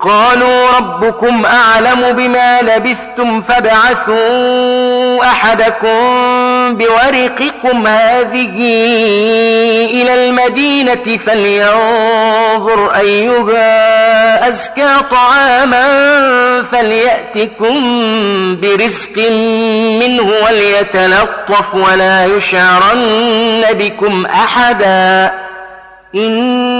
قالوا ربكم أعلم بما لبستم فابعثوا أحدكم بورقكم هذه إلى المدينة فلينظر أيها أزكى طعاما فليأتكم برزق منه وليتلطف ولا يشعرن بكم أحدا إن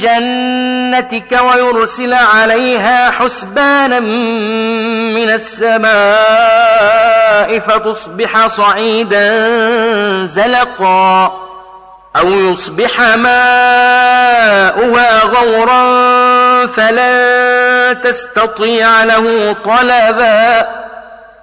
جنتك ويرسل عليها حسبانا من السماء فتصبح صعيدا زلقا أو يصبح ماؤها غورا فلا تستطيع له طلبا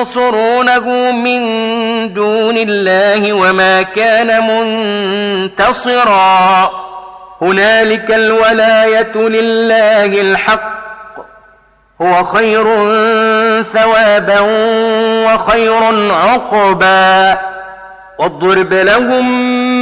ينصرونه من دون الله وما كان منتصرا. هناك الولاية لله الحق. هو خير ثوابا وخير عقبا. واضرب لهم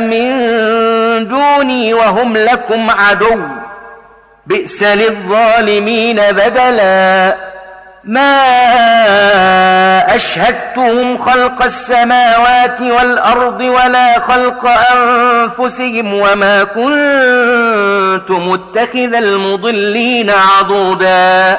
من دوني وهم لكم عدو. بئس للظالمين بدلا. ما أشهدتهم خلق السماوات والأرض ولا خلق أنفسهم وما كنت متخذ المضلين عضوداً.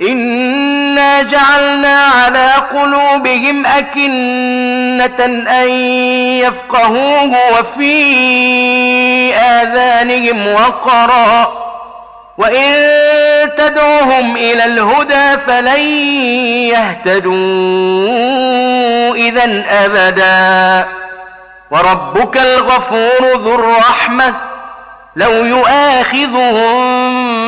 إنا جعلنا على قلوبهم أكنة أن يفقهوه وفي آذانهم وقرا وإن تدعوهم إلى الهدى فلن يهتدوا إذا أبدا وربك الغفور ذو الرحمة لو يؤاخذهم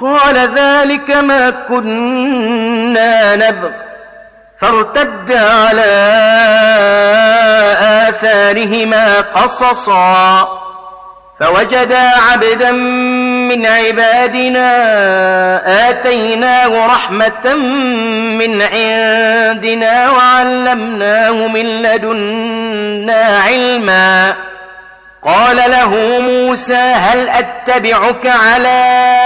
قال ذلك ما كنا نبغ. فارتد على آثارهما قصصا. فوجدا عبدا من عبادنا آتيناه رحمة من عندنا وعلمناه من لدنا علما. قال له موسى هل أتبعك على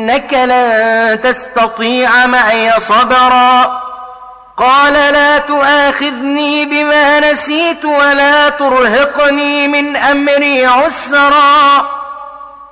إنك لن تستطيع معي صبرا. قال لا تآخذني بما نسيت ولا ترهقني من أمري عسرا.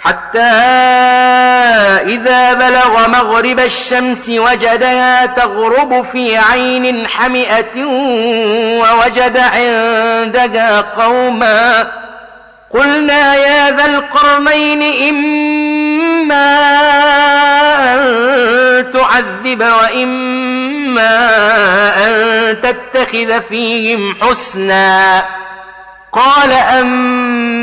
حتى إذا بلغ مغرب الشمس وجدها تغرب في عين حمئة ووجد عندها قوما قلنا يا ذا القرمين إما أن تعذب وإما أن تتخذ فيهم حسنا قال أما